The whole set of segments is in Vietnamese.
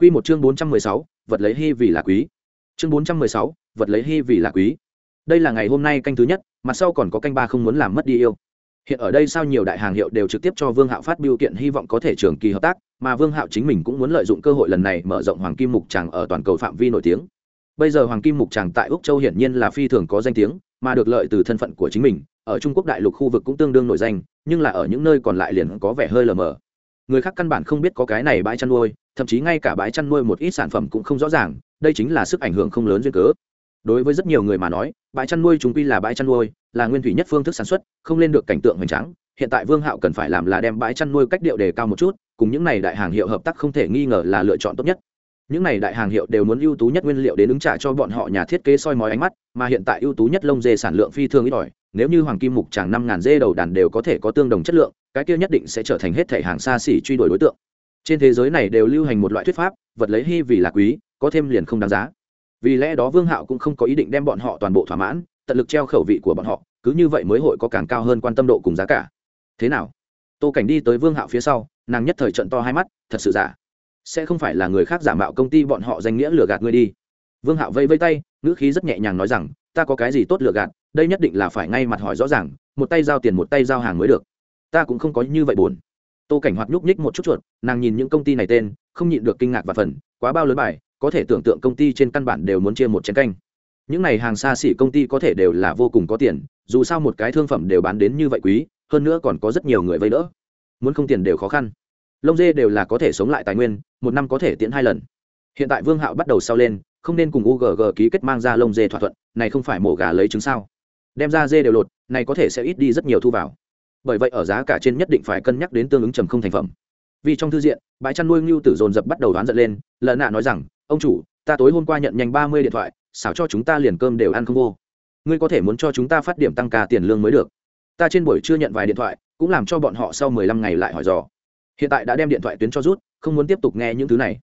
Quy một chương 416, vật lấy hy vì là quý. Chương 416, vật lấy hy vì là quý. Đây là ngày hôm nay canh thứ nhất, mặt sau còn có canh ba không muốn làm mất đi yêu. Hiện ở đây sao nhiều đại hàng hiệu đều trực tiếp cho Vương Hạo phát biểu kiện hy vọng có thể trường kỳ hợp tác, mà Vương Hạo chính mình cũng muốn lợi dụng cơ hội lần này mở rộng Hoàng Kim Mục Tràng ở toàn cầu phạm vi nổi tiếng. Bây giờ Hoàng Kim Mục Tràng tại Úc Châu hiển nhiên là phi thường có danh tiếng, mà được lợi từ thân phận của chính mình, ở Trung Quốc đại lục khu vực cũng tương đương nổi danh, nhưng là ở những nơi còn lại liền có vẻ hơi lờ mờ người khác căn bản không biết có cái này bãi chăn nuôi, thậm chí ngay cả bãi chăn nuôi một ít sản phẩm cũng không rõ ràng, đây chính là sức ảnh hưởng không lớn duyên cớ. Đối với rất nhiều người mà nói, bãi chăn nuôi chúng quy là bãi chăn nuôi, là nguyên thủy nhất phương thức sản xuất, không lên được cảnh tượng hoành tráng. Hiện tại vương hạo cần phải làm là đem bãi chăn nuôi cách điệu đề cao một chút, cùng những này đại hàng hiệu hợp tác không thể nghi ngờ là lựa chọn tốt nhất. Những này đại hàng hiệu đều muốn ưu tú nhất nguyên liệu đến ứng trả cho bọn họ nhà thiết kế soi mói ánh mắt, mà hiện tại ưu tú nhất lông dê sản lượng phi thường ít ỏi, nếu như hoàng kim mục tràng năm ngàn dê đầu đàn đều có thể có tương đồng chất lượng cái kia nhất định sẽ trở thành hết thể hàng xa xỉ truy đuổi đối tượng. Trên thế giới này đều lưu hành một loại thuyết pháp, vật lấy hy vì là quý, có thêm liền không đáng giá. Vì lẽ đó vương hạo cũng không có ý định đem bọn họ toàn bộ thỏa mãn, tận lực treo khẩu vị của bọn họ, cứ như vậy mới hội có càng cao hơn quan tâm độ cùng giá cả. Thế nào? Tô cảnh đi tới vương hạo phía sau, nàng nhất thời trận to hai mắt, thật sự giả. Sẽ không phải là người khác giả mạo công ty bọn họ danh nghĩa lừa gạt ngươi đi. Vương hạo vây vây tay, ngữ khí rất nhẹ nhàng nói rằng, ta có cái gì tốt lừa gạt, đây nhất định là phải ngay mặt hỏi rõ ràng, một tay giao tiền một tay giao hàng mới được ta cũng không có như vậy buồn. Tô cảnh hoạt nhúc nhích một chút chuột, nàng nhìn những công ty này tên, không nhịn được kinh ngạc và phần, quá bao lớn bài, có thể tưởng tượng công ty trên căn bản đều muốn chia một chén canh. Những này hàng xa xỉ công ty có thể đều là vô cùng có tiền, dù sao một cái thương phẩm đều bán đến như vậy quý, hơn nữa còn có rất nhiều người vây đỡ. Muốn không tiền đều khó khăn. Lông dê đều là có thể sống lại tài nguyên, một năm có thể tiễn hai lần. Hiện tại vương hạo bắt đầu sau lên, không nên cùng ugg ký kết mang ra lông dê thỏa thuận, này không phải mổ gà lấy trứng sao? Đem ra dê đều lột, này có thể sẽ ít đi rất nhiều thu vào bởi vậy ở giá cả trên nhất định phải cân nhắc đến tương ứng trầm không thành phẩm. Vì trong thư diện, bãi chăn nuôi ngưu tử dồn dập bắt đầu đoán giận lên, lợn nạ nói rằng, ông chủ, ta tối hôm qua nhận nhanh ba mươi điện thoại, xảo cho chúng ta liền cơm đều ăn không vô. Ngươi có thể muốn cho chúng ta phát điểm tăng ca tiền lương mới được. Ta trên buổi chưa nhận vài điện thoại, cũng làm cho bọn họ sau mười lăm ngày lại hỏi dò. Hiện tại đã đem điện thoại tuyến cho rút, không muốn tiếp tục nghe những thứ này.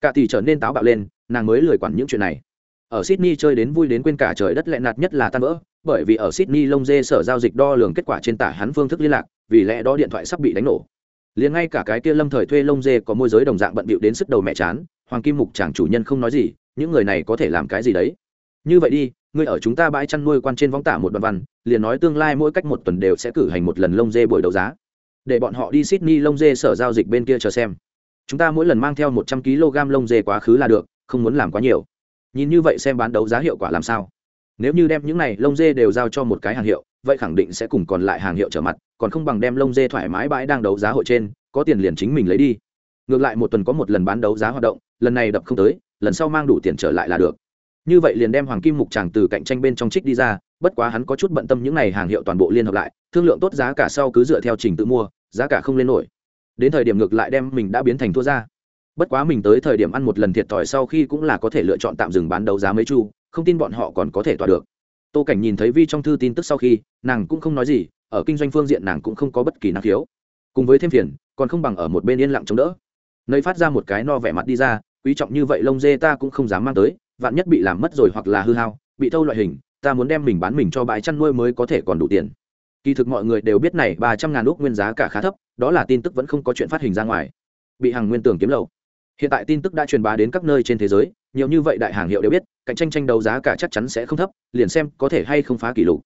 Cả tỷ trở nên táo bạo lên, nàng mới lười quản những chuyện này. Ở sydney chơi đến vui đến quên cả trời đất lẹ nạt nhất là tan vỡ bởi vì ở sydney lông dê sở giao dịch đo lường kết quả trên tả hắn phương thức liên lạc, vì lẽ đó điện thoại sắp bị đánh nổ. Liền ngay cả cái kia lâm thời thuê lông dê có môi giới đồng dạng bận bịu đến sức đầu mẹ chán, hoàng kim mục chàng chủ nhân không nói gì, những người này có thể làm cái gì đấy? Như vậy đi, ngươi ở chúng ta bãi chăn nuôi quan trên võng tả một đoạn văn, liền nói tương lai mỗi cách một tuần đều sẽ cử hành một lần lông dê buổi đấu giá. Để bọn họ đi sydney lông dê sở giao dịch bên kia chờ xem. Chúng ta mỗi lần mang theo một trăm kg lông dê quá khứ là được, không muốn làm quá nhiều. Nhìn như vậy xem bán đấu giá hiệu quả làm sao? Nếu như đem những này lông dê đều giao cho một cái hàng hiệu, vậy khẳng định sẽ cùng còn lại hàng hiệu trở mặt, còn không bằng đem lông dê thoải mái bãi đang đấu giá hội trên, có tiền liền chính mình lấy đi. Ngược lại một tuần có một lần bán đấu giá hoạt động, lần này đập không tới, lần sau mang đủ tiền trở lại là được. Như vậy liền đem hoàng kim mục tràng từ cạnh tranh bên trong trích đi ra, bất quá hắn có chút bận tâm những n à y hàng hiệu toàn bộ liên hợp lại, thương lượng tốt giá cả sau cứ dựa theo trình tự mua, giá cả không lên nổi. Đến thời điểm ngược lại đem mình đã biến thành thua ra. Bất quá mình tới thời điểm ăn một lần thiệt thòi sau khi cũng là có thể lựa chọn tạm dừng bán đấu giá mấy chu không tin bọn họ còn có thể tỏa được. Tô cảnh nhìn thấy vi trong thư tin tức sau khi, nàng cũng không nói gì, ở kinh doanh phương diện nàng cũng không có bất kỳ năng khiếu. Cùng với thêm phiền, còn không bằng ở một bên yên lặng chống đỡ. Nơi phát ra một cái no vẻ mặt đi ra, quý trọng như vậy lông dê ta cũng không dám mang tới, vạn nhất bị làm mất rồi hoặc là hư hao, bị thâu loại hình, ta muốn đem mình bán mình cho bãi chăn nuôi mới có thể còn đủ tiền. Kỳ thực mọi người đều biết này ba trăm ngàn úc nguyên giá cả khá thấp, đó là tin tức vẫn không có chuyện phát hình ra ngoài. Bị hàng nguyên tưởng kiếm lậu. Hiện tại tin tức đã truyền bá đến các nơi trên thế giới, nhiều như vậy đại hàng hiệu đều biết cạnh tranh tranh đấu giá cả chắc chắn sẽ không thấp, liền xem có thể hay không phá kỷ lục.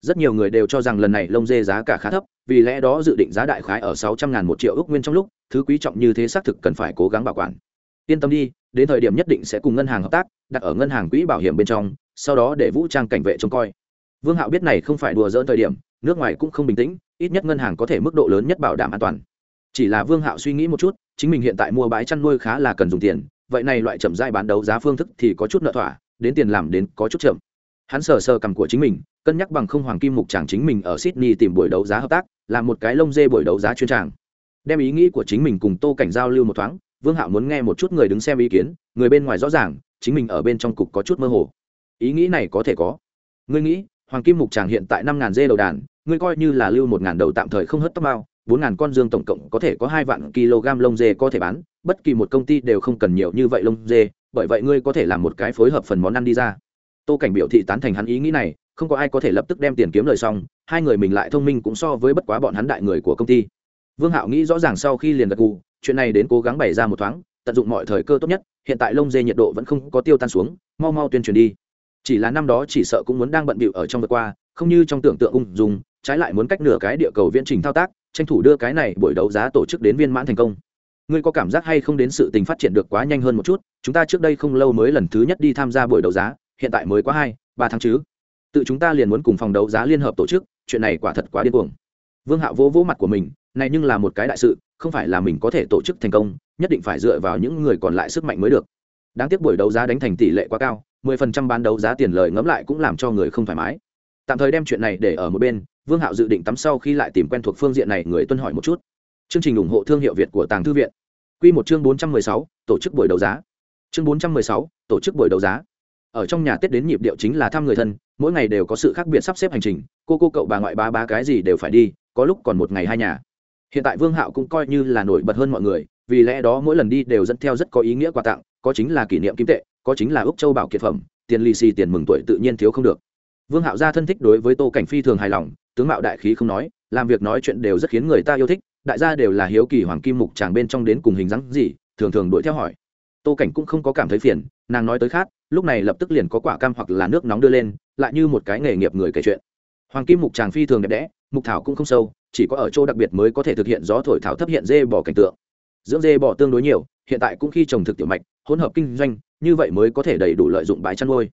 Rất nhiều người đều cho rằng lần này lông dê giá cả khá thấp, vì lẽ đó dự định giá đại khái ở sáu trăm ngàn một triệu ước nguyên trong lúc, thứ quý trọng như thế xác thực cần phải cố gắng bảo quản. Yên tâm đi, đến thời điểm nhất định sẽ cùng ngân hàng hợp tác, đặt ở ngân hàng quỹ bảo hiểm bên trong, sau đó để vũ trang cảnh vệ trông coi. Vương hạo biết này không phải đùa dỡn thời điểm, nước ngoài cũng không bình tĩnh, ít nhất ngân hàng có thể mức độ lớn nhất bảo đảm an toàn. Chỉ là vương hạo suy nghĩ một chút, chính mình hiện tại mua bãi chăn nuôi khá là cần dùng tiền, vậy này loại chậm dai bán đấu giá phương thức thì có chút nợ thỏa đến tiền làm đến có chút chậm. Hắn sờ sờ cằm của chính mình, cân nhắc bằng không hoàng kim mục chàng chính mình ở sydney tìm buổi đấu giá hợp tác, làm một cái lông dê buổi đấu giá chuyên tràng. Đem ý nghĩ của chính mình cùng tô cảnh giao lưu một thoáng, vương hạo muốn nghe một chút người đứng xem ý kiến, người bên ngoài rõ ràng, chính mình ở bên trong cục có chút mơ hồ. Ý nghĩ này có thể có. Ngươi nghĩ, hoàng kim mục chàng hiện tại năm ngàn dê đầu đàn, ngươi coi như là lưu một ngàn đầu tạm thời không hất tóc bao, bốn ngàn con dương tổng cộng có thể có hai vạn kg lông dê có thể bán, bất kỳ một công ty đều không cần nhiều như vậy lông dê bởi vậy ngươi có thể làm một cái phối hợp phần món ăn đi ra. Tô cảnh biểu thị tán thành hắn ý nghĩ này, không có ai có thể lập tức đem tiền kiếm lời xong, hai người mình lại thông minh cũng so với bất quá bọn hắn đại người của công ty. Vương hạo nghĩ rõ ràng sau khi liền gật gù, chuyện này đến cố gắng bày ra một thoáng, tận dụng mọi thời cơ tốt nhất, hiện tại lông dê nhiệt độ vẫn không có tiêu tan xuống, mau mau tuyên truyền đi. Chỉ là năm đó chỉ sợ cũng muốn đang bận bịu ở trong vượt qua, không như trong tưởng tượng ung dung, trái lại muốn cách nửa cái địa cầu viễn trình thao tác, tranh thủ đưa cái này buổi đấu giá tổ chức đến viên mãn thành công ngươi có cảm giác hay không đến sự tình phát triển được quá nhanh hơn một chút? Chúng ta trước đây không lâu mới lần thứ nhất đi tham gia buổi đấu giá, hiện tại mới quá hai, ba tháng chứ? Tự chúng ta liền muốn cùng phòng đấu giá liên hợp tổ chức, chuyện này quả thật quá điên cuồng. Vương hạo vỗ vỗ mặt của mình, này nhưng là một cái đại sự, không phải là mình có thể tổ chức thành công, nhất định phải dựa vào những người còn lại sức mạnh mới được. Đáng tiếc buổi đấu giá đánh thành tỷ lệ quá cao, mười phần trăm bán đấu giá tiền lời ngẫm lại cũng làm cho người không thoải mái. Tạm thời đem chuyện này để ở một bên, vương hạo dự định tắm sau khi lại tìm quen thuộc phương diện này, người tuân hỏi một chút. Chương trình ủng hộ thương hiệu việt của tàng thư viện. Quy một chương bốn trăm mười sáu, tổ chức buổi đấu giá. Chương bốn trăm mười sáu, tổ chức buổi đấu giá. Ở trong nhà tết đến nhịp điệu chính là thăm người thân, mỗi ngày đều có sự khác biệt sắp xếp hành trình, cô cô cậu bà ngoại ba ba cái gì đều phải đi, có lúc còn một ngày hai nhà. Hiện tại vương hạo cũng coi như là nổi bật hơn mọi người, vì lẽ đó mỗi lần đi đều dẫn theo rất có ý nghĩa quà tặng, có chính là kỷ niệm kim tệ, có chính là ốc châu bảo kiệt phẩm, tiền lì xì tiền mừng tuổi tự nhiên thiếu không được. Vương hạo gia thân thích đối với tô cảnh phi thường hài lòng, tướng mạo đại khí không nói, làm việc nói chuyện đều rất khiến người ta yêu thích đại gia đều là hiếu kỳ hoàng kim mục tràng bên trong đến cùng hình dáng gì, thường thường đuổi theo hỏi. Tô cảnh cũng không có cảm thấy phiền, nàng nói tới khác, lúc này lập tức liền có quả cam hoặc là nước nóng đưa lên, lại như một cái nghề nghiệp người kể chuyện. Hoàng kim mục tràng phi thường đẹp đẽ, mục thảo cũng không sâu, chỉ có ở chỗ đặc biệt mới có thể thực hiện gió thổi thảo thấp hiện dê bỏ cảnh tượng. Dưỡng dê bỏ tương đối nhiều, hiện tại cũng khi trồng thực tiểu mạch, hỗn hợp kinh doanh, như vậy mới có thể đầy đủ lợi dụng bãi chăn nuôi.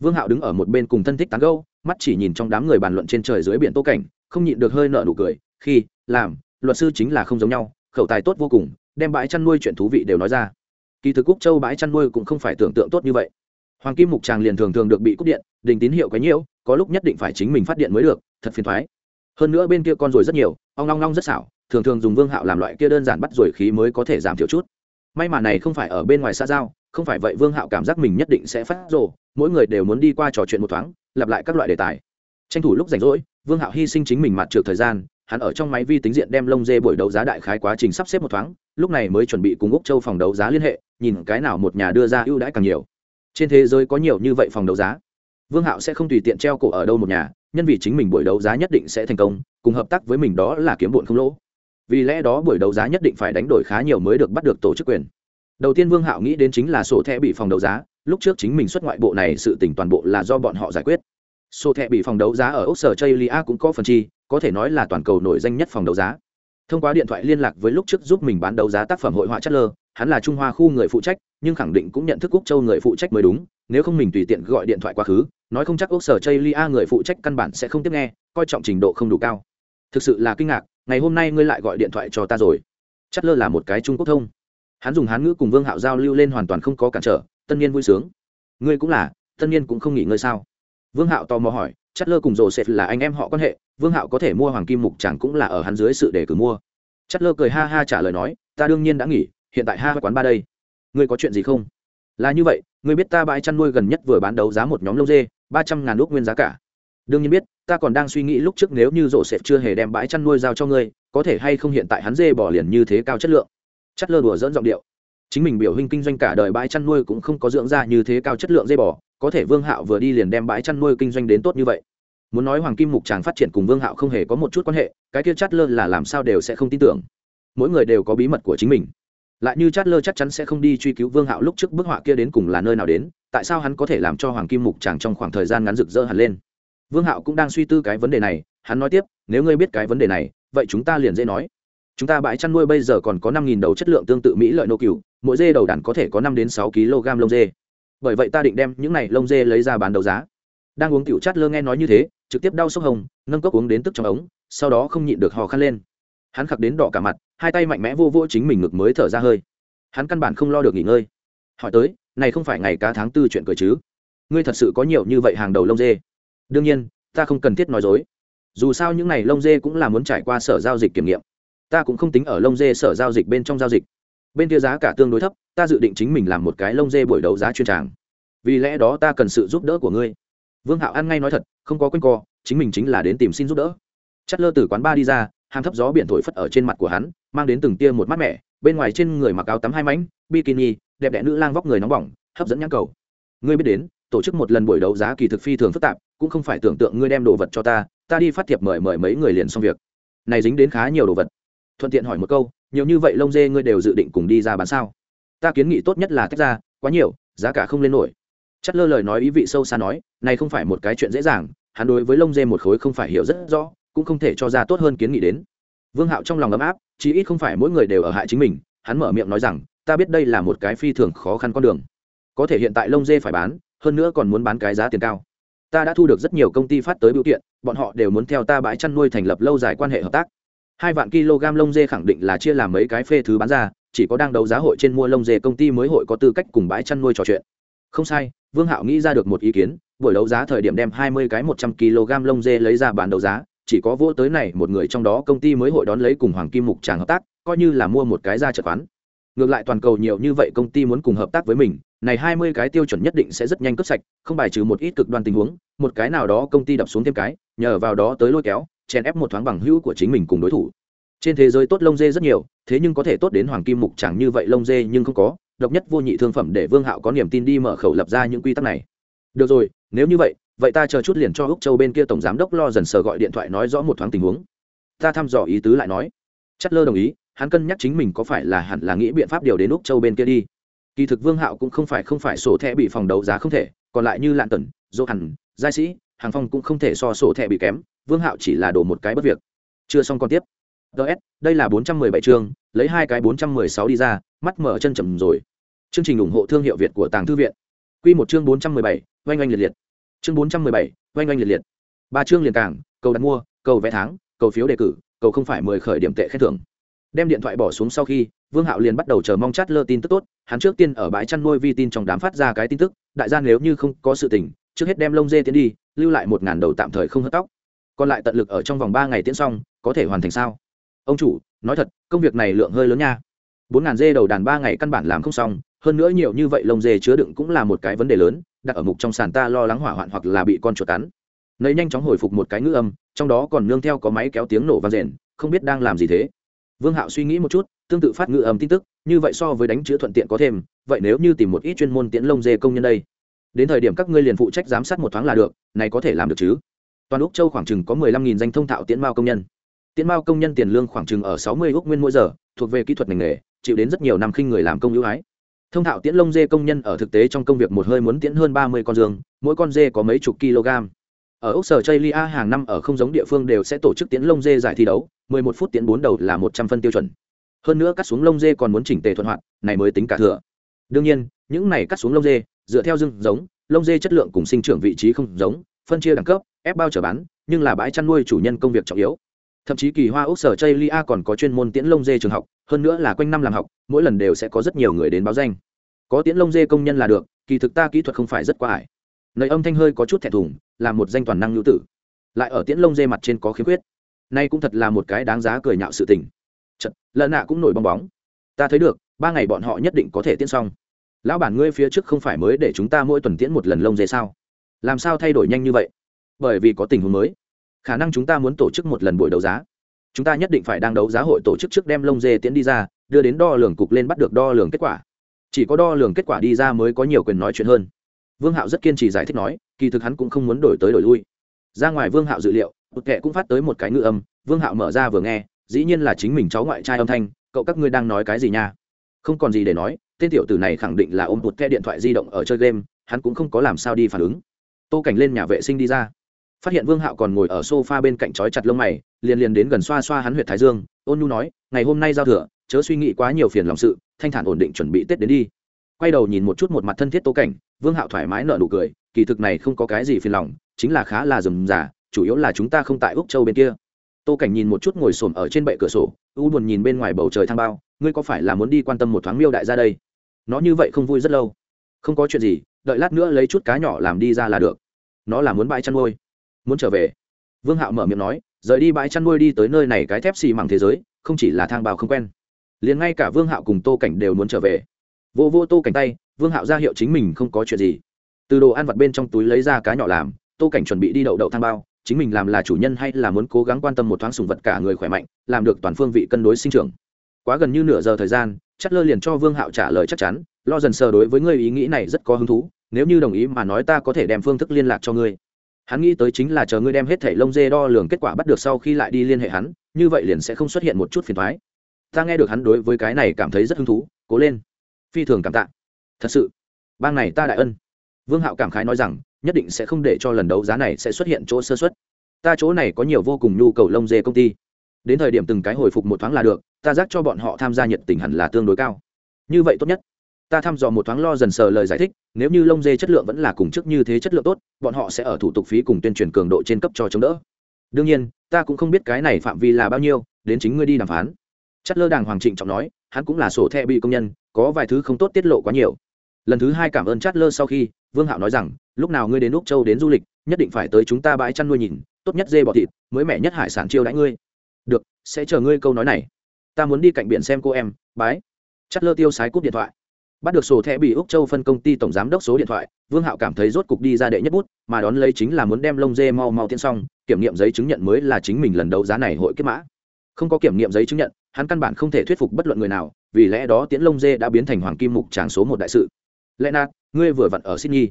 Vương hạo đứng ở một bên cùng thân thích tán gâu mắt chỉ nhìn trong đám người bàn luận trên trời dưới biển tô cảnh, không nhịn được hơi nợ nụ cười, khi, làm luật sư chính là không giống nhau, khẩu tài tốt vô cùng, đem bãi chăn nuôi chuyện thú vị đều nói ra. Kỳ thực cúc châu bãi chăn nuôi cũng không phải tưởng tượng tốt như vậy. Hoàng kim mục tràng liền thường thường được bị cúp điện, đình tín hiệu quấy nhiễu, có lúc nhất định phải chính mình phát điện mới được, thật phiền thoái. Hơn nữa bên kia con rồi rất nhiều, ong long long rất xảo, thường thường dùng vương hạo làm loại kia đơn giản bắt rồi khí mới có thể giảm thiểu chút. May mà này không phải ở bên ngoài xa giao, không phải vậy vương hạo cảm giác mình nhất định sẽ phát rồ, mỗi người đều muốn đi qua trò chuyện một thoáng, lặp lại các loại đề tài. Tranh thủ lúc rảnh rỗi, vương hạo hy sinh chính mình mặt trượt thời gian hắn ở trong máy vi tính diện đem lông dê buổi đấu giá đại khái quá trình sắp xếp một thoáng, lúc này mới chuẩn bị cùng úc châu phòng đấu giá liên hệ, nhìn cái nào một nhà đưa ra ưu đãi càng nhiều. Trên thế giới có nhiều như vậy phòng đấu giá. Vương hạo sẽ không tùy tiện treo cổ ở đâu một nhà, nhân vì chính mình buổi đấu giá nhất định sẽ thành công, cùng hợp tác với mình đó là kiếm bụn không lỗ. Vì lẽ đó buổi đấu giá nhất định phải đánh đổi khá nhiều mới được bắt được tổ chức quyền. Đầu tiên vương hạo nghĩ đến chính là sổ thẻ bị phòng đấu giá, lúc trước chính mình xuất ngoại bộ này sự tỉnh toàn bộ là do bọn họ giải quyết sổ thẻ bị phòng đấu giá ở ốc sở chây lia cũng có phần chi, có thể nói là toàn cầu nổi danh nhất phòng đấu giá. Thông qua điện thoại liên lạc với lúc trước giúp mình bán đấu giá tác phẩm hội họa chất lơ hắn là trung hoa khu người phụ trách, nhưng khẳng định cũng nhận thức quốc châu người phụ trách mới đúng, nếu không mình tùy tiện gọi điện thoại quá khứ, nói không chắc ốc sở chây lia người phụ trách căn bản sẽ không tiếp nghe, coi trọng trình độ không đủ cao. Thực sự là kinh ngạc, ngày hôm nay ngươi lại gọi điện thoại cho ta rồi. Chất lơ là một cái trung quốc thông. Hắn dùng hán ngữ cùng vương hạo giao lưu lên hoàn toàn không có cản trở tân niên vui sướng. Ngươi cũng là tân niên cũng không nghỉ ngơi sao? Vương hạo tò mò hỏi chất lơ cùng rồ sệt là anh em họ quan hệ, vương hạo có thể mua hoàng kim mục chẳng cũng là ở hắn dưới sự để cử mua. Chất lơ cười ha ha trả lời nói, ta đương nhiên đã nghỉ, hiện tại ha quán ba đây. Ngươi có chuyện gì không? Là như vậy, ngươi biết ta bãi chăn nuôi gần nhất vừa bán đấu giá một nhóm lông dê, ba trăm ngàn lúc nguyên giá cả. Đương nhiên biết, ta còn đang suy nghĩ lúc trước nếu như rổ sệt chưa hề đem bãi chăn nuôi giao cho ngươi, có thể hay không hiện tại hắn dê bỏ liền như thế cao chất lượng. Chất lơ đùa dỡn giọng điệu chính mình biểu hình kinh doanh cả đời bãi chăn nuôi cũng không có dưỡng ra như thế cao chất lượng dê bò, có thể vương hạo vừa đi liền đem bãi chăn nuôi kinh doanh đến tốt như vậy. Muốn nói hoàng kim mục tràng phát triển cùng vương hạo không hề có một chút quan hệ, cái kia chát lơ là làm sao đều sẽ không tin tưởng. Mỗi người đều có bí mật của chính mình. Lại như chát lơ chắc chắn sẽ không đi truy cứu vương hạo lúc trước bức họa kia đến cùng là nơi nào đến, tại sao hắn có thể làm cho hoàng kim mục tràng trong khoảng thời gian ngắn rực rỡ hẳn lên? Vương hạo cũng đang suy tư cái vấn đề này, hắn nói tiếp, nếu ngươi biết cái vấn đề này, vậy chúng ta liền dễ nói chúng ta bãi chăn nuôi bây giờ còn có năm nghìn đầu chất lượng tương tự mỹ lợi nô cừu mỗi dê đầu đàn có thể có năm đến sáu kg lông dê. Bởi vậy ta định đem những này lông dê lấy ra bán đấu giá. Đang uống tiểu chát lơ nghe nói như thế, trực tiếp đau sốc hồng, nâng cốc uống đến tức trong ống, sau đó không nhịn được hò khăn lên. Hắn khặc đến đỏ cả mặt, hai tay mạnh mẽ vô vô chính mình ngực mới thở ra hơi. Hắn căn bản không lo được nghỉ ngơi. Hỏi tới, này không phải ngày cá tháng tư chuyện cười chứ? Ngươi thật sự có nhiều như vậy hàng đầu lông dê? Đương nhiên, ta không cần thiết nói dối. Dù sao những n à y lông dê cũng là muốn trải qua sở giao dịch kiểm nghiệm ta cũng không tính ở lông dê sở giao dịch bên trong giao dịch. Bên kia giá cả tương đối thấp, ta dự định chính mình làm một cái lông dê buổi đấu giá chuyên tràng. Vì lẽ đó ta cần sự giúp đỡ của ngươi. Vương hạo ăn ngay nói thật, không có quanh co, chính mình chính là đến tìm xin giúp đỡ. Chất lơ từ quán ba đi ra hàm thấp gió biển thổi phất ở trên mặt của hắn, mang đến từng tia một mát mẻ, bên ngoài trên người mặc áo tắm hai mảnh, bikini, đẹp đẽ nữ lang vóc người nóng bỏng, hấp dẫn nhãn cầu. Ngươi biết đến, tổ chức một lần buổi đấu giá kỳ thực phi thường phức tạp, cũng không phải tưởng tượng ngươi đem đồ vật cho ta ta đi phát thiệp mời mời mấy người liền xong việc. Này dính đến khá nhiều đồ vật thuận tiện hỏi một câu, nhiều như vậy lông dê ngươi đều dự định cùng đi ra bán sao? Ta kiến nghị tốt nhất là tách ra, quá nhiều, giá cả không lên nổi. Chất lơ lời nói ý vị sâu xa nói, này không phải một cái chuyện dễ dàng, hắn đối với lông dê một khối không phải hiểu rất rõ, cũng không thể cho ra tốt hơn kiến nghị đến. Vương hạo trong lòng ấm áp, chí ít không phải mỗi người đều ở hại chính mình, hắn mở miệng nói rằng, ta biết đây là một cái phi thường khó khăn con đường. Có thể hiện tại lông dê phải bán, hơn nữa còn muốn bán cái giá tiền cao. Ta đã thu được rất nhiều công ty phát tới biểu kiện, bọn họ đều muốn theo ta bãi chăn nuôi thành lập lâu dài quan hệ hợp tác hai vạn kg lông dê khẳng định là chia làm mấy cái phê thứ bán ra, chỉ có đang đấu giá hội trên mua lông dê công ty mới hội có tư cách cùng bãi chăn nuôi trò chuyện. Không sai, vương hạo nghĩ ra được một ý kiến, buổi đấu giá thời điểm đem hai mươi cái một trăm kg lông dê lấy ra bán đấu giá, chỉ có vỗ tới này một người trong đó công ty mới hội đón lấy cùng hoàng kim mục tràng hợp tác, coi như là mua một cái ra chợ quán. Ngược lại toàn cầu nhiều như vậy công ty muốn cùng hợp tác với mình, này hai mươi cái tiêu chuẩn nhất định sẽ rất nhanh cướp sạch, không bài trừ một ít cực đoan tình huống, một cái nào đó công ty đập xuống thêm cái, nhờ vào đó tới lôi kéo chèn ép một thoáng bằng hữu của chính mình cùng đối thủ. Trên thế giới tốt lông dê rất nhiều, thế nhưng có thể tốt đến hoàng kim mục chẳng như vậy lông dê nhưng không có. Độc nhất vô nhị thương phẩm để vương hạo có niềm tin đi mở khẩu lập ra những quy tắc này. Được rồi, nếu như vậy vậy ta chờ chút liền cho úc châu bên kia tổng giám đốc lo dần sờ gọi điện thoại nói rõ một thoáng tình huống. Ta thăm dò ý tứ lại nói. Chất lơ đồng ý, hắn cân nhắc chính mình có phải là hẳn là nghĩ biện pháp điều đến úc châu bên kia đi. Kỳ thực vương hạo cũng không phải không phải sổ thẻ bị phòng đấu giá không thể, còn lại như lạn tần, dô hẳn, giai sĩ, hàng phong cũng không thể so sổ thẻ bị kém vương hạo chỉ là đổ một cái bất việc. Chưa xong còn tiếp. Ts đây là bốn trăm mười bảy chương, lấy hai cái bốn trăm mười sáu đi ra, mắt mở chân chầm rồi. Chương trình ủng hộ thương hiệu việt của tàng thư viện. Q một chương bốn trăm mười bảy, oanh oanh liệt liệt. Chương bốn trăm mười bảy, oanh oanh liệt liệt. Ba chương liền cảng cầu đặt mua, cầu vé tháng, cầu phiếu đề cử, cầu không phải mười khởi điểm tệ khen thưởng. Đem điện thoại bỏ xuống sau khi, vương hạo liền bắt đầu chờ mong chát lơ tin tức tốt, hắn trước tiên ở bãi chăn nuôi vi tin trong đám phát ra cái tin tức, đại gia nếu như không có sự tình, trước hết đem lông dê tiến đi, lưu lại một ngàn đầu tạm thời không hớt tóc còn lại tận lực ở trong vòng ba ngày tiễn xong, có thể hoàn thành sao? Ông chủ, nói thật, công việc này lượng hơi lớn nha. Bốn ngàn dê đầu đàn ba ngày căn bản làm không xong, hơn nữa nhiều như vậy lông dê chứa đựng cũng là một cái vấn đề lớn, đặt ở mục trong sàn ta lo lắng hỏa hoạn hoặc là bị con chuột cắn. Nấy nhanh chóng hồi phục một cái ngữ âm, trong đó còn nương theo có máy kéo tiếng nổ vang rền không biết đang làm gì thế. Vương hạo suy nghĩ một chút, tương tự phát ngữ âm tin tức, như vậy so với đánh chữ thuận tiện có thêm, vậy nếu như tìm một ít chuyên môn tiễn lông dê công nhân đây, đến thời điểm các ngươi liền phụ trách giám sát một thoáng là được, này có thể làm được chứ? Toàn úc châu khoảng chừng có mười lăm nghìn danh thông thạo tiễn mao công nhân. Tiễn mao công nhân tiền lương khoảng chừng ở sáu mươi úc nguyên mỗi giờ, thuộc về kỹ thuật ngành nghề, chịu đến rất nhiều năm khinh người làm công ưu ái thông thạo tiễn lông dê công nhân ở thực tế trong công việc một hơi muốn tiễn hơn ba mươi con dương, mỗi con dê có mấy chục kg. Ở úc sở chây lia hàng năm ở không giống địa phương đều sẽ tổ chức tiễn lông dê giải thi đấu, mười một phút tiễn bốn đầu là một trăm phân tiêu chuẩn. Hơn nữa cắt xuống lông dê còn muốn chỉnh tề thuận hoạt, này mới tính cả thừa. Đương nhiên, những này cắt xuống lông dê, dựa theo dưng giống, lông dê chất lượng cùng sinh trưởng vị trí không giống, phân chia đẳng cấp ép bao trở bán nhưng là bãi chăn nuôi chủ nhân công việc trọng yếu. Thậm chí kỳ hoa úc sở chây lia còn có chuyên môn tiễn lông dê trường học hơn nữa là quanh năm làm học mỗi lần đều sẽ có rất nhiều người đến báo danh. Có tiễn lông dê công nhân là được kỳ thực ta kỹ thuật không phải rất quá ải. Nơi âm thanh hơi có chút thẹn thùng là một danh toàn năng lưu tử. Lại ở tiễn lông dê mặt trên có khiếm khuyết. Nay cũng thật là một cái đáng giá cười nhạo sự tình. Chật, lợn nạ cũng nổi bong bóng. Ta thấy được ba ngày bọn họ nhất định có thể tiễn xong. Lão bản ngươi phía trước không phải mới để chúng ta mỗi tuần tiễn một lần lông dê sao? Làm sao thay đổi nhanh như vậy? Bởi vì có tình huống mới. Khả năng chúng ta muốn tổ chức một lần buổi đấu giá. Chúng ta nhất định phải đang đấu giá hội tổ chức trước đem lông dê tiến đi ra, đưa đến đo lường cục lên bắt được đo lường kết quả. Chỉ có đo lường kết quả đi ra mới có nhiều quyền nói chuyện hơn. Vương hạo rất kiên trì giải thích nói, kỳ thực hắn cũng không muốn đổi tới đổi lui. Ra ngoài vương hạo dự liệu, một kệ cũng phát tới một cái ngữ âm, vương hạo mở ra vừa nghe, dĩ nhiên là chính mình cháu ngoại trai âm thanh, cậu các ngươi đang nói cái gì nha? Không còn gì để nói, tên tiểu tử này khẳng định là ôm một Kệ điện thoại di động ở chơi game, hắn cũng không có làm sao đi phản ứng. Tô cảnh lên nhà vệ sinh đi ra phát hiện vương hạo còn ngồi ở sofa bên cạnh chói chặt lông mày, liền liền đến gần xoa xoa hắn huyệt thái dương, ôn nhu nói, ngày hôm nay giao thừa, chớ suy nghĩ quá nhiều phiền lòng sự, thanh thản ổn định chuẩn bị tết đến đi. Quay đầu nhìn một chút một mặt thân thiết tô cảnh, vương hạo thoải mái nợ nụ cười, kỳ thực này không có cái gì phiền lòng, chính là khá là rườm rà, chủ yếu là chúng ta không tại úc châu bên kia. Tô cảnh nhìn một chút ngồi xổm ở trên bệ cửa sổ, u buồn nhìn bên ngoài bầu trời thang bao, ngươi có phải là muốn đi quan tâm một thoáng miêu đại ra đây? Nó như vậy không vui rất lâu. Không có chuyện gì, đợi lát nữa lấy chút cá nhỏ làm đi ra là được. Nó là muốn bãi chăn nuôi muốn trở về. Vương hạo mở miệng nói, rời đi bãi chăn nuôi đi tới nơi này cái thép xì mảng thế giới, không chỉ là thang bào không quen. Liền ngay cả vương hạo cùng tô cảnh đều muốn trở về. Vô vô tô cảnh tay, vương hạo ra hiệu chính mình không có chuyện gì. Từ đồ ăn vặt bên trong túi lấy ra cá nhỏ làm, tô cảnh chuẩn bị đi đậu đậu thang bao, chính mình làm là chủ nhân hay là muốn cố gắng quan tâm một thoáng sùng vật cả người khỏe mạnh, làm được toàn phương vị cân đối sinh trưởng. Quá gần như nửa giờ thời gian, chất lơ liền cho vương hạo trả lời chắc chắn, lo dần sờ đối với ngươi ý nghĩ này rất có hứng thú, nếu như đồng ý mà nói ta có thể đem phương thức liên lạc cho ngươi hắn nghĩ tới chính là chờ ngươi đem hết thảy lông dê đo lường kết quả bắt được sau khi lại đi liên hệ hắn, như vậy liền sẽ không xuất hiện một chút phiền thoái ta nghe được hắn đối với cái này cảm thấy rất hứng thú, cố lên. Phi thường cảm tạ. Thật sự. Bang này ta đại ân. Vương hạo cảm khái nói rằng, nhất định sẽ không để cho lần đấu giá này sẽ xuất hiện chỗ sơ xuất ta chỗ này có nhiều vô cùng nhu cầu lông dê công ty. Đến thời điểm từng cái hồi phục một thoáng là được, ta giác cho bọn họ tham gia nhiệt tình hẳn là tương đối cao. Như vậy tốt nhất ta thăm dò một thoáng lo dần sờ lời giải thích, nếu như lông dê chất lượng vẫn là cùng chức như thế chất lượng tốt, bọn họ sẽ ở thủ tục phí cùng tuyên truyền cường độ trên cấp cho chống đỡ. Đương nhiên, ta cũng không biết cái này phạm vi là bao nhiêu, đến chính ngươi đi đàm phán. Chất lơ đàng hoàng trịnh trọng nói, hắn cũng là sổ thẹ bị công nhân, có vài thứ không tốt tiết lộ quá nhiều. Lần thứ hai cảm ơn chát lơ sau khi, vương hạo nói rằng, lúc nào ngươi đến úc châu đến du lịch, nhất định phải tới chúng ta bãi chăn nuôi nhìn, tốt nhất dê bọ thịt, mới mẻ nhất hải sản chiêu đãi ngươi. Được, sẽ chờ ngươi câu nói này. Ta muốn đi cạnh biển xem cô em, bái. Chát lơ tiêu sái cúp điện thoại bắt được sổ thẻ bị úc châu phân công ty tổng giám đốc số điện thoại, vương hạo cảm thấy rốt cục đi ra đệ nhất bút, mà đón lấy chính là muốn đem lông dê mau mau tiến xong, kiểm nghiệm giấy chứng nhận mới là chính mình lần đấu giá này hội kết mã. Không có kiểm nghiệm giấy chứng nhận, hắn căn bản không thể thuyết phục bất luận người nào, vì lẽ đó tiễn lông dê đã biến thành hoàng kim mục tràng số một đại sự. Lẽ nạt, ngươi vừa vặn ở sydney.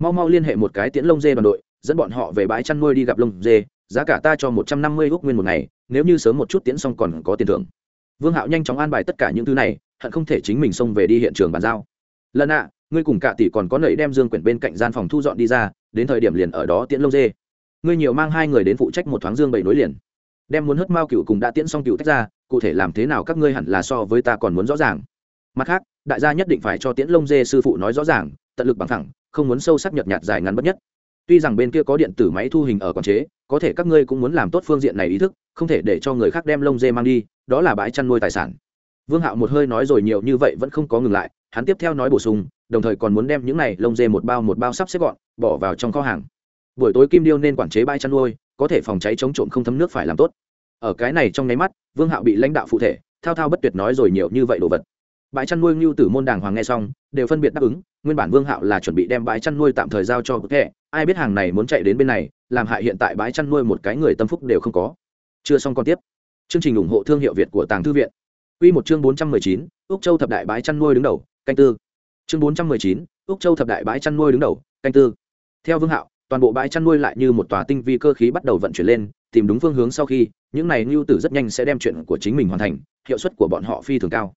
Mau mau liên hệ một cái tiễn lông dê đoàn đội, dẫn bọn họ về bãi chăn nuôi đi gặp lông dê, giá cả ta cho một trăm năm mươi gốc nguyên một ngày, nếu như sớm một chút tiễn xong còn có tiền thưởng. Vương hạo nhanh chóng an bài tất cả những thứ này hận không thể chính mình xông về đi hiện trường bàn giao. Lần ạ, ngươi cùng cả tỷ còn có nảy đem dương quyển bên cạnh gian phòng thu dọn đi ra, đến thời điểm liền ở đó tiễn lông dê. Ngươi nhiều mang hai người đến phụ trách một thoáng dương bảy nối liền. Đem muốn hất mao cựu cùng đã tiễn xong cựu tách ra, cụ thể làm thế nào các ngươi hẳn là so với ta còn muốn rõ ràng. Mặt khác, đại gia nhất định phải cho tiễn lông dê sư phụ nói rõ ràng, tận lực bằng thẳng, không muốn sâu sắc nhợt nhạt dài ngắn bất nhất. Tuy rằng bên kia có điện tử máy thu hình ở quản chế, có thể các ngươi cũng muốn làm tốt phương diện này ý thức, không thể để cho người khác đem lông dê mang đi, đó là bãi chăn nuôi tài sản vương hạo một hơi nói rồi nhiều như vậy vẫn không có ngừng lại, hắn tiếp theo nói bổ sung, đồng thời còn muốn đem những này lông dê một bao một bao sắp xếp gọn, bỏ vào trong kho hàng. Buổi tối kim điêu nên quản chế bãi chăn nuôi, có thể phòng cháy chống trộm không thấm nước phải làm tốt. Ở cái này trong nháy mắt, vương hạo bị lãnh đạo phụ thể, thao thao bất tuyệt nói rồi nhiều như vậy đồ vật. Bãi chăn nuôi ngưu tử môn đàng hoàng nghe xong, đều phân biệt đáp ứng, nguyên bản vương hạo là chuẩn bị đem bãi chăn nuôi tạm thời giao cho kẻ ai biết hàng này muốn chạy đến bên này, làm hại hiện tại bãi chăn nuôi một cái người tâm phúc đều không có. Chưa xong còn tiếp. Chương trình ủng hộ thương hiệu việt của tàng thư viện. Quy một chương 419, Úc Châu thập đại bãi chăn nuôi đứng đầu, canh tư. Chương 419, Úc Châu thập đại bãi chăn nuôi đứng đầu, canh tư. Theo Vương Hạo, toàn bộ bãi chăn nuôi lại như một tòa tinh vi cơ khí bắt đầu vận chuyển lên, tìm đúng phương hướng sau khi, những này nhu tử rất nhanh sẽ đem chuyện của chính mình hoàn thành, hiệu suất của bọn họ phi thường cao.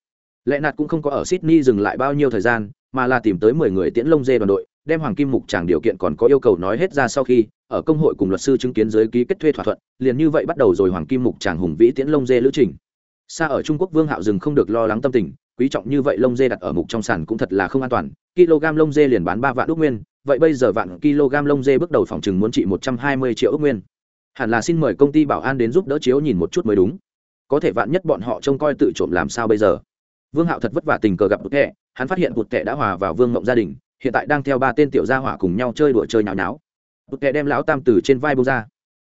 Lệ Nạt cũng không có ở Sydney dừng lại bao nhiêu thời gian, mà là tìm tới 10 người tiễn lông dê đoàn đội, đem Hoàng Kim Mục chàng điều kiện còn có yêu cầu nói hết ra sau khi, ở công hội cùng luật sư chứng kiến dưới ký kết thuê thỏa thuận, liền như vậy bắt đầu rồi Hoàng Kim Mục chàng hùng vĩ tiễn lông dê lữ trình xa ở trung quốc vương hạo rừng không được lo lắng tâm tình quý trọng như vậy lông dê đặt ở mục trong sàn cũng thật là không an toàn. Kg lông dê liền bán ba vạn ước nguyên vậy bây giờ vạn kg lông dê bước đầu phòng chừng muốn trị một trăm hai mươi triệu ước nguyên. Hẳn là xin mời công ty bảo an đến giúp đỡ chiếu nhìn một chút mới đúng. Có thể vạn nhất bọn họ trông coi tự trộm làm sao bây giờ? Vương hạo thật vất vả tình cờ gặp bụt Tệ, hắn phát hiện bụt Tệ đã hòa vào vương mộng gia đình hiện tại đang theo ba tên tiểu gia hỏa cùng nhau chơi đùa chơi nhào nháo. Bụt Tệ đem lão tam từ trên vai bông ra.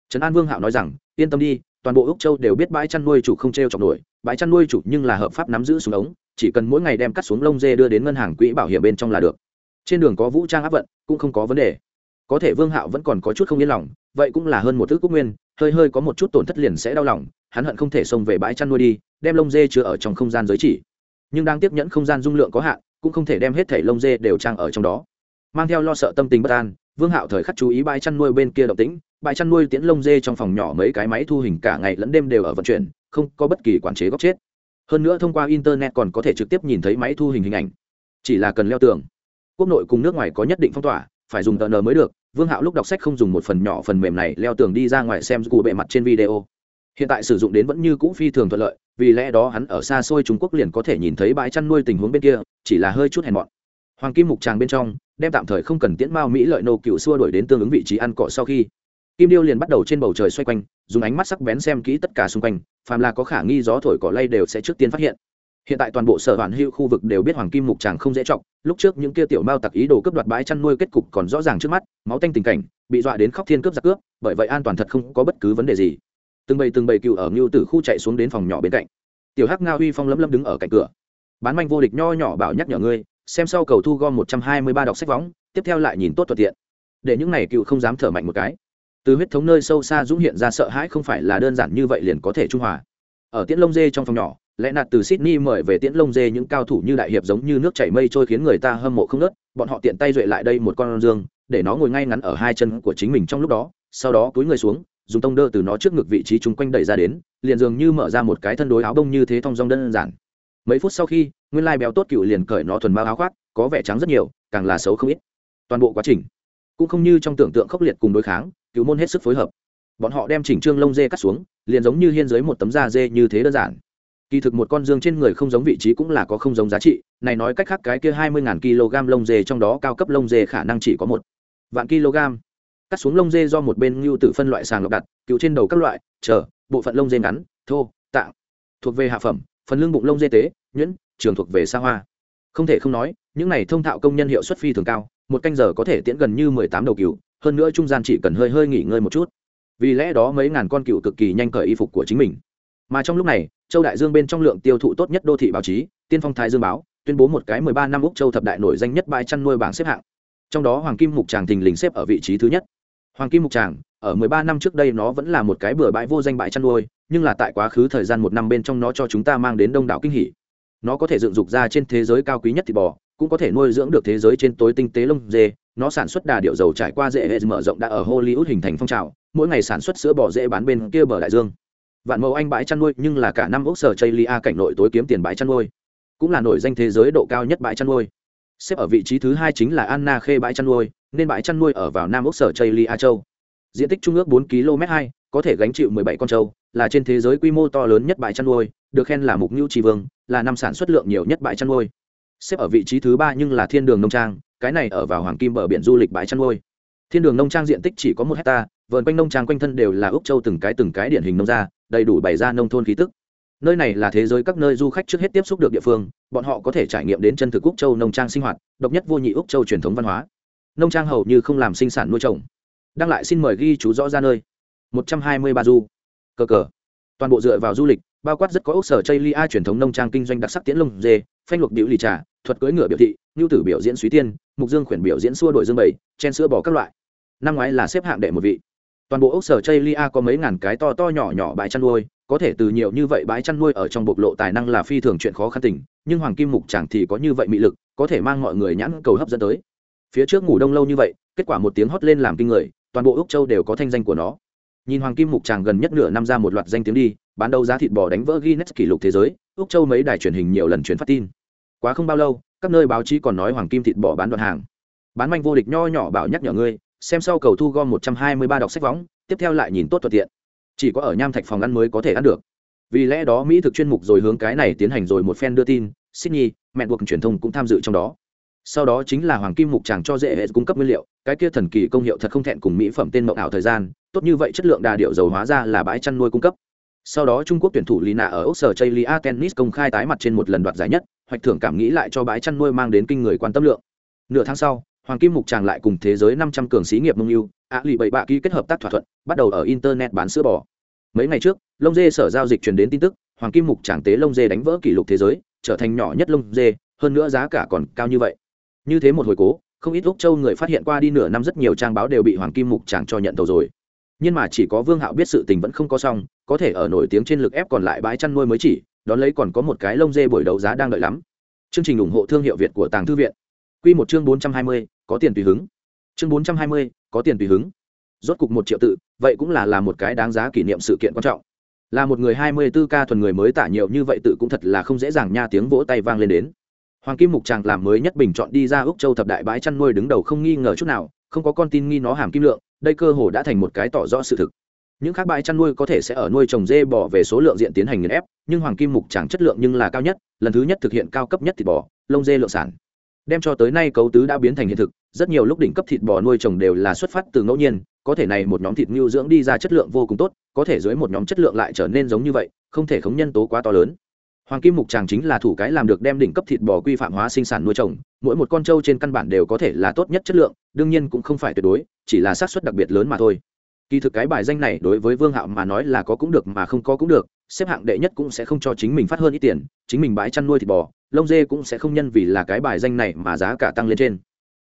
Trấn an vương hạo nói rằng yên tâm đi toàn bộ úc châu đều biết bãi chăn nuôi chủ không t r e o chọc nổi, bãi chăn nuôi chủ nhưng là hợp pháp nắm giữ xuống ống, chỉ cần mỗi ngày đem cắt xuống lông dê đưa đến ngân hàng quỹ bảo hiểm bên trong là được. Trên đường có vũ trang áp vận, cũng không có vấn đề. Có thể vương hạo vẫn còn có chút không yên lòng, vậy cũng là hơn một thước quốc nguyên, hơi hơi có một chút tổn thất liền sẽ đau lòng, hắn hận không thể xông về bãi chăn nuôi đi, đem lông dê chứa ở trong không gian giới chỉ. Nhưng đang tiếp nhận không gian dung lượng có hạn, cũng không thể đem hết thảy lông dê đều trang ở trong đó. Mang theo lo sợ tâm tình bất an, vương hạo thời khắc chú ý bãi chăn nuôi bên kia động tĩnh bãi chăn nuôi tiễn lông dê trong phòng nhỏ mấy cái máy thu hình cả ngày lẫn đêm đều ở vận chuyển, không có bất kỳ quản chế góc chết. Hơn nữa thông qua internet còn có thể trực tiếp nhìn thấy máy thu hình hình ảnh. Chỉ là cần leo tường. Quốc nội cùng nước ngoài có nhất định phong tỏa, phải dùng tờ n mới được. Vương hạo lúc đọc sách không dùng một phần nhỏ phần mềm này, leo tường đi ra ngoài xem cụ bề mặt trên video. Hiện tại sử dụng đến vẫn như cũ phi thường thuận lợi, vì lẽ đó hắn ở xa xôi trung quốc liền có thể nhìn thấy bãi chăn nuôi tình huống bên kia, chỉ là hơi chút hèn mọn. Hoàng kim mục tràng bên trong, đem tạm thời không cần tiễn mao mỹ lợi nô cựu xua đổi đến tương ứng vị trí ăn cỏ sau khi kim điêu liền bắt đầu trên bầu trời xoay quanh, dùng ánh mắt sắc bén xem kỹ tất cả xung quanh, phàm là có khả nghi gió thổi cỏ lay đều sẽ trước tiên phát hiện. Hiện tại toàn bộ sở hoàn hữu khu vực đều biết hoàng kim mục tràng không dễ trọng lúc trước những kia tiểu mao tặc ý đồ cướp đoạt bãi chăn nuôi kết cục còn rõ ràng trước mắt, máu tanh tình cảnh, bị dọa đến khóc thiên cướp giặc cướp, bởi vậy an toàn thật không có bất cứ vấn đề gì. Từng bầy từng bầy cựu ở ngưu Tử khu chạy xuống đến phòng nhỏ bên cạnh. Tiểu hắc nga huy phong lấm lấm đứng ở cạnh cửa. Bán manh vô địch nho nhỏ bảo nhắc nhở ngươi, xem sau cầu thu gom một trăm hai mươi ba đọc sách võng, tiếp theo lại nhìn tốt thuận tiện. Để những này cựu không dám thở mạnh một cái từ huyết thống nơi sâu xa dũng hiện ra sợ hãi không phải là đơn giản như vậy liền có thể trung hòa. Ở tiễn lông dê trong phòng nhỏ, lẽ nạt từ sydney mời về tiễn lông dê những cao thủ như đại hiệp giống như nước chảy mây trôi khiến người ta hâm mộ không nớt, bọn họ tiện tay duệ lại đây một con dương, để nó ngồi ngay ngắn ở hai chân của chính mình trong lúc đó, sau đó cúi người xuống, dùng tông đơ từ nó trước ngực vị trí chung quanh đẩy ra đến, liền dường như mở ra một cái thân đối áo bông như thế thong dong đơn giản. Mấy phút sau khi, nguyên lai béo tốt cựu liền cởi nó thuần bao áo khoác, có vẻ trắng rất nhiều, càng là xấu không ít. Toàn bộ quá trình cũng không như trong tưởng tượng khốc liệt cùng đối kháng cựu môn hết sức phối hợp. Bọn họ đem chỉnh trương lông dê cắt xuống, liền giống như hiên dưới một tấm da dê như thế đơn giản. Kỳ thực một con dương trên người không giống vị trí cũng là có không giống giá trị, này nói cách khác cái kia hai mươi kg lông dê trong đó cao cấp lông dê khả năng chỉ có một vạn kg. Cắt xuống lông dê do một bên ngưu tử phân loại sàng lọc đặt cựu trên đầu các loại, chờ, bộ phận lông dê ngắn, thô, tạng, thuộc về hạ phẩm, phần lưng bụng lông dê tế, nhuyễn, trường thuộc về xa hoa. Không thể không nói, những này thông thạo công nhân hiệu suất phi thường cao, một canh giờ có thể tiễn gần như mười tám đầu cừu hơn nữa trung gian chỉ cần hơi hơi nghỉ ngơi một chút. Vì lẽ đó mấy ngàn con cừu cực kỳ nhanh cởi y phục của chính mình. Mà trong lúc này, châu đại dương bên trong lượng tiêu thụ tốt nhất đô thị báo chí, tiên phong thái dương báo, tuyên bố một cái mười ba năm úc châu thập đại nổi danh nhất bãi chăn nuôi bảng xếp hạng. Trong đó hoàng kim mục tràng thình lình xếp ở vị trí thứ nhất. Hoàng kim mục tràng, ở mười ba năm trước đây nó vẫn là một cái bừa bãi vô danh bãi chăn nuôi, nhưng là tại quá khứ thời gian một năm bên trong nó cho chúng ta mang đến đông đảo kinh hỷ nó có thể dựng dục ra trên thế giới cao quý nhất thịt bò cũng có thể nuôi dưỡng được thế giới trên tối tinh tế lông dê. Nó sản xuất đà điệu dầu trải qua dễ hệ mở rộng đã ở hollywood hình thành phong trào. Mỗi ngày sản xuất sữa bò dễ bán bên kia bờ đại dương. Vạn mẫu anh bãi chăn nuôi, nhưng là cả năm ốc sở chây lia cảnh nội tối kiếm tiền bãi chăn nuôi. Cũng là nổi danh thế giới độ cao nhất bãi chăn nuôi. Xếp ở vị trí thứ hai chính là anna khê bãi chăn nuôi, nên bãi chăn nuôi ở vào nam ốc sở chây lia châu. Diện tích trung ước 4 km 2 có thể gánh chịu 17 con trâu, là trên thế giới quy mô to lớn nhất bãi chăn nuôi, được khen là mục nhu tri vương, là năm sản xuất lượng nhiều nhất bãi chăn nuôi xếp ở vị trí thứ ba nhưng là thiên đường nông trang, cái này ở vào hoàng kim bờ biển du lịch bãi chăn nuôi. Thiên đường nông trang diện tích chỉ có một hecta, vườn quanh nông trang quanh thân đều là ốc châu từng cái từng cái điển hình nông gia, đầy đủ bày ra nông thôn khí tức. Nơi này là thế giới các nơi du khách trước hết tiếp xúc được địa phương, bọn họ có thể trải nghiệm đến chân thực úc châu nông trang sinh hoạt, độc nhất vô nhị úc châu truyền thống văn hóa. Nông trang hầu như không làm sinh sản nuôi trồng. Đăng lại xin mời ghi chú rõ ra nơi. Một trăm hai mươi ba du. Cờ cờ. Toàn bộ dựa vào du lịch bao quát rất có ốc sở chây lia truyền thống nông trang kinh doanh đặc sắc tiễn lông dê, phanh luộc biểu lì trà, thuật cưỡi ngựa biểu thị, ngưu tử biểu diễn suý tiên, mục dương khuyển biểu diễn xua đổi dương bảy chen sữa bò các loại. Năm ngoái là xếp hạng đệ một vị. Toàn bộ ốc sở chây lia có mấy ngàn cái to to nhỏ nhỏ bãi chăn nuôi, có thể từ nhiều như vậy bãi chăn nuôi ở trong bộc lộ tài năng là phi thường chuyện khó khăn tình, nhưng hoàng kim mục chẳng thì có như vậy mị lực, có thể mang mọi người nhãn cầu hấp dẫn tới. Phía trước ngủ đông lâu như vậy, kết quả một tiếng hót lên làm kinh người, toàn bộ úc châu đều có thanh danh của nó. Nhìn hoàng kim mục chàng gần nhất nửa năm ra một loạt danh tiếng đi bán đấu giá thịt bò đánh vỡ guinness kỷ lục thế giới, úc châu mấy đài truyền hình nhiều lần truyền phát tin. Quá không bao lâu, các nơi báo chí còn nói hoàng kim thịt bò bán đoạn hàng. Bán manh vô địch nho nhỏ bảo nhắc nhở ngươi, xem sau cầu thu gom một trăm hai mươi ba đọc sách võng, tiếp theo lại nhìn tốt thuận tiện. Chỉ có ở nham thạch phòng ăn mới có thể ăn được. Vì lẽ đó mỹ thực chuyên mục rồi hướng cái này tiến hành rồi một phen đưa tin, sydney, mẹ buộc truyền thông cũng tham dự trong đó. Sau đó chính là hoàng kim mục chàng cho dễ hệ cung cấp nguyên liệu, cái kia thần kỳ công hiệu thật không thẹn cùng mỹ phẩm tên mộng ảo thời gian, tốt như vậy chất lượng đà điệu dầu hóa ra là bãi chăn nuôi cung cấp sau đó trung quốc tuyển thủ lina ở ốc sở chaylia tennis công khai tái mặt trên một lần đoạt giải nhất, hoạch thưởng cảm nghĩ lại cho bãi chăn nuôi mang đến kinh người quan tâm lượng. Nửa tháng sau, hoàng kim mục Tràng lại cùng thế giới năm trăm cường xí nghiệp mông yêu, ạ lì bảy bạ ký kết hợp tác thỏa thuận, bắt đầu ở internet bán sữa bò. Mấy ngày trước, lông dê sở giao dịch truyền đến tin tức, hoàng kim mục tràng tế lông dê đánh vỡ kỷ lục thế giới, trở thành nhỏ nhất lông dê, hơn nữa giá cả còn cao như vậy. Như thế một hồi cố, không ít úc châu người phát hiện qua đi nửa năm rất nhiều trang báo đều bị hoàng kim mục tràng cho nhận tàu rồi nhưng mà chỉ có vương hạo biết sự tình vẫn không có xong, có thể ở nổi tiếng trên lực ép còn lại bãi chăn nuôi mới chỉ, đón lấy còn có một cái lông dê buổi đấu giá đang đợi lắm. Chương trình ủng hộ thương hiệu việt của tàng thư viện. Q một chương bốn trăm hai mươi, có tiền tùy hứng. Chương bốn trăm hai mươi, có tiền tùy hứng. Rốt cục một triệu tự, vậy cũng là là một cái đáng giá kỷ niệm sự kiện quan trọng. Là một người hai mươi 24 ca thuần người mới tả nhiều như vậy tự cũng thật là không dễ dàng nha tiếng vỗ tay vang lên đến. Hoàng kim mục tràng làm mới nhất bình chọn đi ra úc châu thập đại bãi chăn nuôi đứng đầu không nghi ngờ chút nào, không có con tin nghi nó hàm kim lượng đây cơ hồ đã thành một cái tỏ rõ sự thực. Những khác bãi chăn nuôi có thể sẽ ở nuôi trồng dê bò về số lượng diện tiến hành nghiền ép, nhưng hoàng kim mục tràng chất lượng nhưng là cao nhất, lần thứ nhất thực hiện cao cấp nhất thịt bò, lông dê lượng sản. Đem cho tới nay cấu tứ đã biến thành hiện thực, rất nhiều lúc đỉnh cấp thịt bò nuôi trồng đều là xuất phát từ ngẫu nhiên, có thể này một nhóm thịt ngưu dưỡng đi ra chất lượng vô cùng tốt, có thể dưới một nhóm chất lượng lại trở nên giống như vậy, không thể khống nhân tố quá to lớn. Hoàng kim mục tràng chính là thủ cái làm được đem đỉnh cấp thịt bò quy phạm hóa sinh sản nuôi trồng, mỗi một con trâu trên căn bản đều có thể là tốt nhất chất lượng đương nhiên cũng không phải tuyệt đối, chỉ là xác suất đặc biệt lớn mà thôi. Kỳ thực cái bài danh này đối với vương hạo mà nói là có cũng được mà không có cũng được, xếp hạng đệ nhất cũng sẽ không cho chính mình phát hơn ít tiền, chính mình bãi chăn nuôi thịt bò, lông dê cũng sẽ không nhân vì là cái bài danh này mà giá cả tăng lên trên.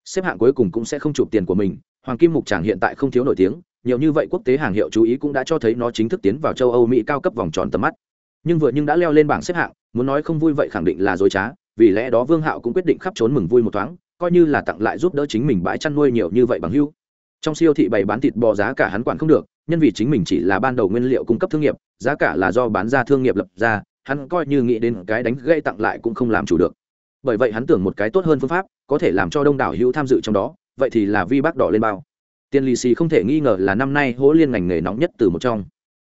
Xếp hạng cuối cùng cũng sẽ không chụp tiền của mình, hoàng kim mục tràng hiện tại không thiếu nổi tiếng, nhiều như vậy quốc tế hàng hiệu chú ý cũng đã cho thấy nó chính thức tiến vào châu âu mỹ cao cấp vòng tròn tầm mắt. Nhưng vừa nhưng đã leo lên bảng xếp hạng, muốn nói không vui vậy khẳng định là dối trá, vì lẽ đó vương hạo cũng quyết định khắp trốn mừng vui một thoáng coi như là tặng lại giúp đỡ chính mình bãi chăn nuôi nhiều như vậy bằng hữu trong siêu thị bày bán thịt bò giá cả hắn quản không được, nhân vì chính mình chỉ là ban đầu nguyên liệu cung cấp thương nghiệp, giá cả là do bán ra thương nghiệp lập ra, hắn coi như nghĩ đến cái đánh gây tặng lại cũng không làm chủ được. Bởi vậy hắn tưởng một cái tốt hơn phương pháp, có thể làm cho đông đảo hữu tham dự trong đó, vậy thì là vi bác đỏ lên bao. Tiền lì xì không thể nghi ngờ là năm nay hỗ liên ngành nghề nóng nhất từ một trong.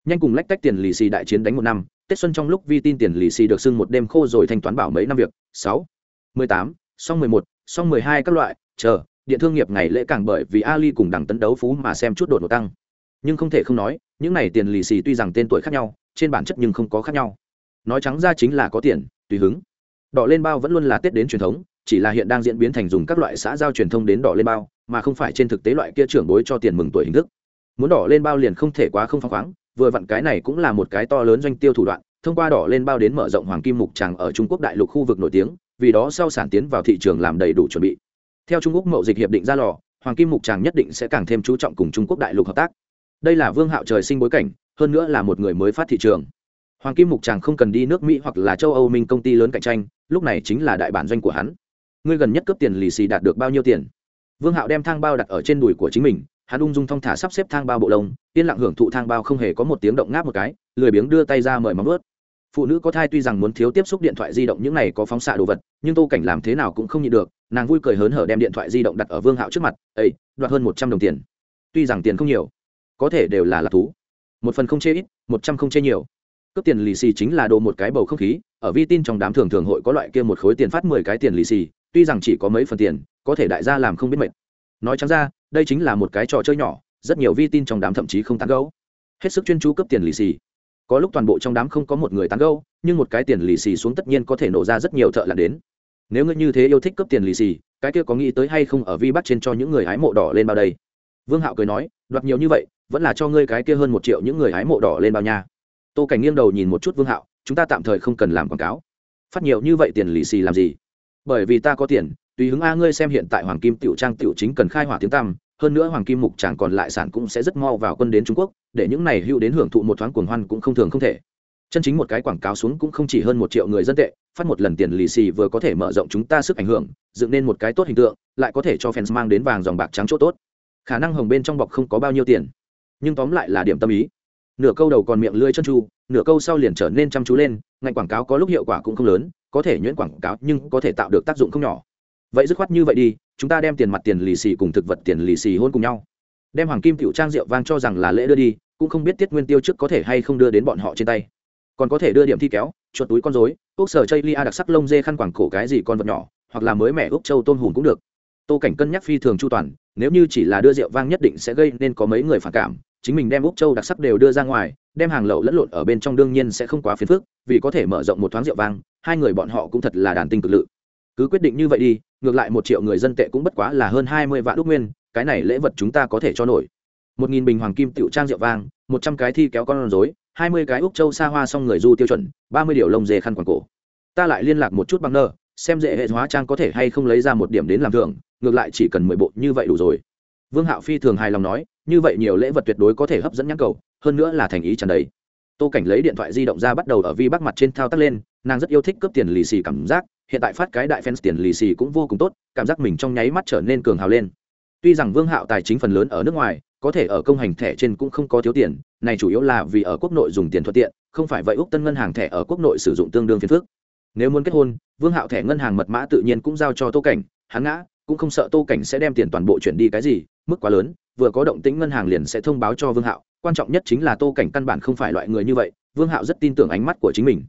Nhanh cùng lách tách tiền lì xì đại chiến đánh một năm, tết xuân trong lúc vi tin tiền lì xì được xưng một đêm khô rồi thanh toán bảo mấy năm việc. Sáu, mười tám xong mười một xong mười hai các loại, chờ, điện thương nghiệp ngày lễ càng bởi vì ali cùng đẳng tấn đấu phú mà xem chút đột ngột tăng. Nhưng không thể không nói, những này tiền lì xì tuy rằng tên tuổi khác nhau, trên bản chất nhưng không có khác nhau. Nói trắng ra chính là có tiền, tùy hứng. Đỏ lên bao vẫn luôn là tết đến truyền thống, chỉ là hiện đang diễn biến thành dùng các loại xã giao truyền thông đến đỏ lên bao, mà không phải trên thực tế loại kia trưởng bối cho tiền mừng tuổi hình thức. Muốn đỏ lên bao liền không thể quá không phăng khoáng, vừa vặn cái này cũng là một cái to lớn doanh tiêu thủ đoạn, thông qua đỏ lên bao đến mở rộng hoàng kim mục tràng ở trung quốc đại lục khu vực nổi tiếng vì đó sau sản tiến vào thị trường làm đầy đủ chuẩn bị. Theo trung quốc mậu dịch hiệp định ra lò, hoàng kim mục tràng nhất định sẽ càng thêm chú trọng cùng trung quốc đại lục hợp tác. Đây là vương hạo trời sinh bối cảnh, hơn nữa là một người mới phát thị trường. Hoàng kim mục tràng không cần đi nước mỹ hoặc là châu âu minh công ty lớn cạnh tranh, lúc này chính là đại bản doanh của hắn. Ngươi gần nhất cấp tiền lì xì đạt được bao nhiêu tiền? Vương hạo đem thang bao đặt ở trên đùi của chính mình, hắn ung dung thong thả sắp xếp thang bao bộ lông, yên lặng hưởng thụ thang bao không hề có một tiếng động ngáp một cái, lười biếng đưa tay ra mời móng ướt phụ nữ có thai tuy rằng muốn thiếu tiếp xúc điện thoại di động những này có phóng xạ đồ vật, nhưng tô cảnh làm thế nào cũng không nhịn được, nàng vui cười hớn hở đem điện thoại di động đặt ở vương hạo trước mặt ấy đoạt hơn một trăm đồng tiền. Tuy rằng tiền không nhiều, có thể đều là lạc thú. Một phần không chê ít, một trăm không chê nhiều. Cướp tiền lì xì chính là đồ một cái bầu không khí, ở vi tin trong đám thường thường hội có loại kia một khối tiền phát mười cái tiền lì xì, tuy rằng chỉ có mấy phần tiền, có thể đại gia làm không biết mệt. Nói chẳng ra, đây chính là một cái trò chơi nhỏ, rất nhiều vi tin trong đám thậm chí không tán gấu hết sức chuyên chú cấp tiền lì xì có lúc toàn bộ trong đám không có một người tán gâu nhưng một cái tiền lì xì xuống tất nhiên có thể nổ ra rất nhiều thợ lặn đến. Nếu ngươi như thế yêu thích cấp tiền lì xì, cái kia có nghĩ tới hay không ở vi bắt trên cho những người hái mộ đỏ lên bao đây? Vương hạo cười nói, đoạt nhiều như vậy, vẫn là cho ngươi cái kia hơn một triệu những người hái mộ đỏ lên bao nha. Tô cảnh nghiêng đầu nhìn một chút vương hạo, chúng ta tạm thời không cần làm quảng cáo. Phát nhiều như vậy tiền lì xì làm gì? Bởi vì ta có tiền, tùy hứng a ngươi xem hiện tại hoàng kim tiểu trang tiểu chính cần khai hỏa tiếng tăm hơn nữa hoàng kim mục chẳng còn lại sản cũng sẽ rất mau vào quân đến trung quốc, để những này hữu đến hưởng thụ một thoáng cuồng hoan cũng không thường không thể. Chân chính một cái quảng cáo xuống cũng không chỉ hơn một triệu người dân tệ, phát một lần tiền lì xì vừa có thể mở rộng chúng ta sức ảnh hưởng, dựng nên một cái tốt hình tượng, lại có thể cho fans mang đến vàng dòng bạc trắng chỗ tốt. Khả năng hồng bên trong bọc không có bao nhiêu tiền. Nhưng tóm lại là điểm tâm ý. Nửa câu đầu còn miệng lưỡi chân tru nửa câu sau liền trở nên chăm chú lên, ngành quảng cáo có lúc hiệu quả cũng không lớn, có thể nhuyễn quảng cáo nhưng có thể tạo được tác dụng không nhỏ vậy dứt khoát như vậy đi, chúng ta đem tiền mặt tiền lì xì cùng thực vật tiền lì xì hôn cùng nhau. Đem hoàng kim tiểu trang rượu vang cho rằng là lễ đưa đi, cũng không biết tiết nguyên tiêu trước có thể hay không đưa đến bọn họ trên tay. Còn có thể đưa điểm thi kéo, chuột túi con rối ốc sở chây lia đặc sắc lông dê khăn quảng cổ cái gì con vật nhỏ, hoặc là mới mẻ ốc châu tôm hùm cũng được. Tô cảnh cân nhắc phi thường chu toàn, nếu như chỉ là đưa rượu vang nhất định sẽ gây nên có mấy người phản cảm, chính mình đem ốc châu đặc sắc đều đưa ra ngoài, đem hàng lậu lẫn lộn ở bên trong đương nhiên sẽ không quá phiền phức, vì có thể mở rộng một thoáng rượu vang, hai người bọn họ cũng thật là đàn tinh cực lự cứ quyết định như vậy đi, ngược lại một triệu người dân tệ cũng bất quá là hơn hai mươi vạn đúc nguyên, cái này lễ vật chúng ta có thể cho nổi. Một nghìn bình hoàng kim tiểu trang rượu vang, một trăm cái thi kéo con rối, hai mươi cái úc châu xa hoa xong người du tiêu chuẩn, ba mươi điều lông dê khăn quàng cổ. Ta lại liên lạc một chút băng nơ, xem dễ hệ hóa trang có thể hay không lấy ra một điểm đến làm thưởng, ngược lại chỉ cần mười bộ như vậy đủ rồi. Vương hạo phi thường hài lòng nói, như vậy nhiều lễ vật tuyệt đối có thể hấp dẫn nhãn cầu, hơn nữa là thành ý tràn đầy. Tô cảnh lấy điện thoại di động ra bắt đầu ở vi bắc mặt trên thao tác lên, nàng rất yêu thích cướp tiền lì xì cảm giác hiện tại phát cái đại fans tiền lì xì cũng vô cùng tốt, cảm giác mình trong nháy mắt trở nên cường hào lên. Tuy rằng vương hạo tài chính phần lớn ở nước ngoài, có thể ở công hành thẻ trên cũng không có thiếu tiền, này chủ yếu là vì ở quốc nội dùng tiền thuận tiện, không phải vậy úc tân ngân hàng thẻ ở quốc nội sử dụng tương đương phiền phức. Nếu muốn kết hôn, vương hạo thẻ ngân hàng mật mã tự nhiên cũng giao cho tô cảnh, hắn ngã, cũng không sợ tô cảnh sẽ đem tiền toàn bộ chuyển đi cái gì, mức quá lớn, vừa có động tĩnh ngân hàng liền sẽ thông báo cho vương hạo, quan trọng nhất chính là tô cảnh căn bản không phải loại người như vậy, vương hạo rất tin tưởng ánh mắt của chính mình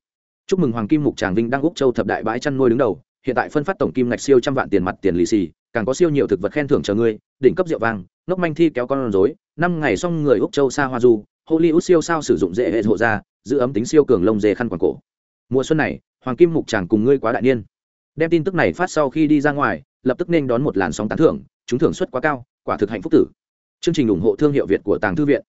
chúc mừng hoàng kim mục tràng vinh đang úc châu thập đại bãi chăn nuôi đứng đầu, hiện tại phân phát tổng kim ngạch siêu trăm vạn tiền mặt tiền lì xì, càng có siêu nhiều thực vật khen thưởng chờ ngươi, đỉnh cấp rượu vàng ngốc manh thi kéo con rối, năm ngày xong người úc châu xa hoa du, hollywood siêu sao sử dụng dễ hệ hộ ra, giữ ấm tính siêu cường lông dê khăn quàng cổ. Mùa xuân này, hoàng kim mục tràng cùng ngươi quá đại niên. Đem tin tức này phát sau khi đi ra ngoài, lập tức nên đón một làn sóng tán thưởng, chúng thưởng suất quá cao, quả thực hạnh phúc tử. Chương trình ủng hộ thương hiệu việt của tàng thư viện.